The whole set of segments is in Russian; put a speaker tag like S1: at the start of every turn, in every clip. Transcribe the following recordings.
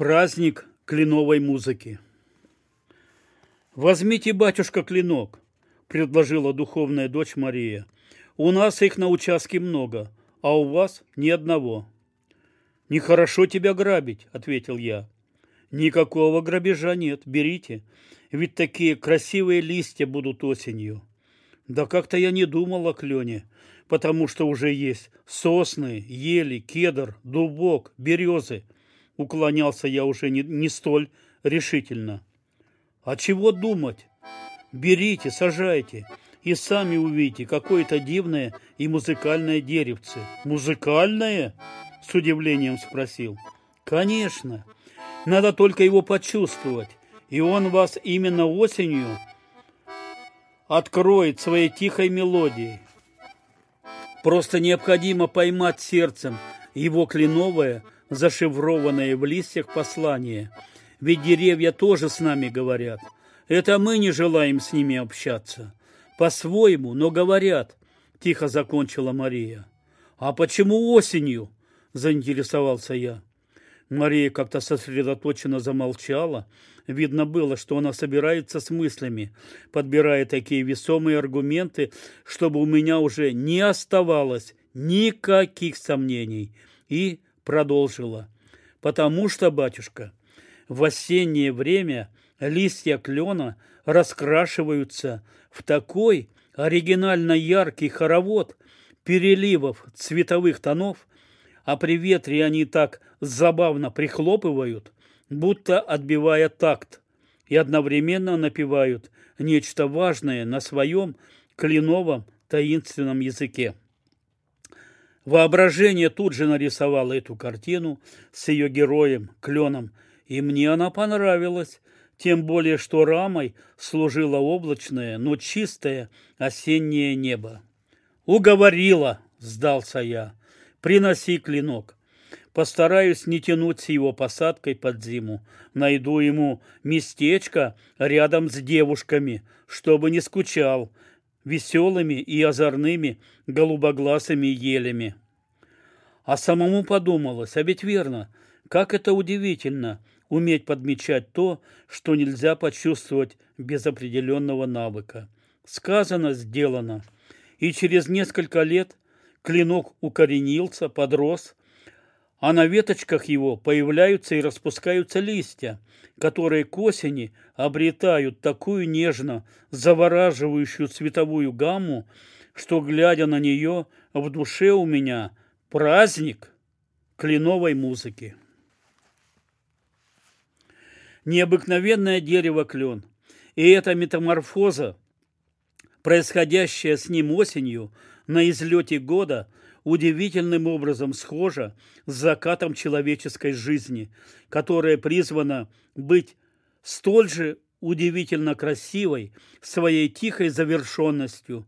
S1: Праздник кленовой музыки. «Возьмите, батюшка, клинок», – предложила духовная дочь Мария. «У нас их на участке много, а у вас ни одного». «Нехорошо тебя грабить», – ответил я. «Никакого грабежа нет, берите, ведь такие красивые листья будут осенью». «Да как-то я не думал о клене, потому что уже есть сосны, ели, кедр, дубок, березы». Уклонялся я уже не, не столь решительно. «А чего думать? Берите, сажайте, и сами увидите какое-то дивное и музыкальное деревце». «Музыкальное?» – с удивлением спросил. «Конечно. Надо только его почувствовать, и он вас именно осенью откроет своей тихой мелодией. Просто необходимо поймать сердцем его кленовое, зашифрованное в листьях послание. Ведь деревья тоже с нами говорят. Это мы не желаем с ними общаться. По-своему, но говорят, тихо закончила Мария. А почему осенью? заинтересовался я. Мария как-то сосредоточенно замолчала. Видно было, что она собирается с мыслями, подбирая такие весомые аргументы, чтобы у меня уже не оставалось никаких сомнений. И продолжила. «Потому что, батюшка, в осеннее время листья клена раскрашиваются в такой оригинально яркий хоровод переливов цветовых тонов, а при ветре они так забавно прихлопывают, будто отбивая такт, и одновременно напевают нечто важное на своем кленовом таинственном языке. Воображение тут же нарисовало эту картину с ее героем, кленом, и мне она понравилась, тем более что рамой служило облачное, но чистое осеннее небо. «Уговорила!» – сдался я. «Приноси клинок. Постараюсь не тянуть с его посадкой под зиму. Найду ему местечко рядом с девушками, чтобы не скучал, веселыми и озорными голубоглазыми елями. А самому подумалось, а ведь верно, как это удивительно уметь подмечать то, что нельзя почувствовать без определенного навыка. Сказано, сделано. И через несколько лет клинок укоренился, подрос, а на веточках его появляются и распускаются листья, которые к осени обретают такую нежно завораживающую цветовую гамму, что, глядя на нее, в душе у меня праздник кленовой музыки. Необыкновенное дерево клен, и эта метаморфоза, происходящая с ним осенью на излете года – удивительным образом схожа с закатом человеческой жизни, которая призвана быть столь же удивительно красивой своей тихой завершенностью,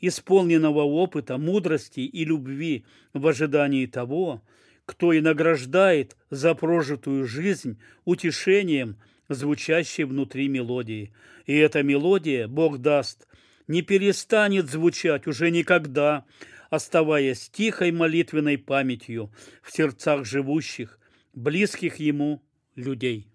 S1: исполненного опыта, мудрости и любви в ожидании того, кто и награждает за прожитую жизнь утешением, звучащей внутри мелодии. И эта мелодия, Бог даст, не перестанет звучать уже никогда, оставаясь тихой молитвенной памятью в сердцах живущих, близких ему людей.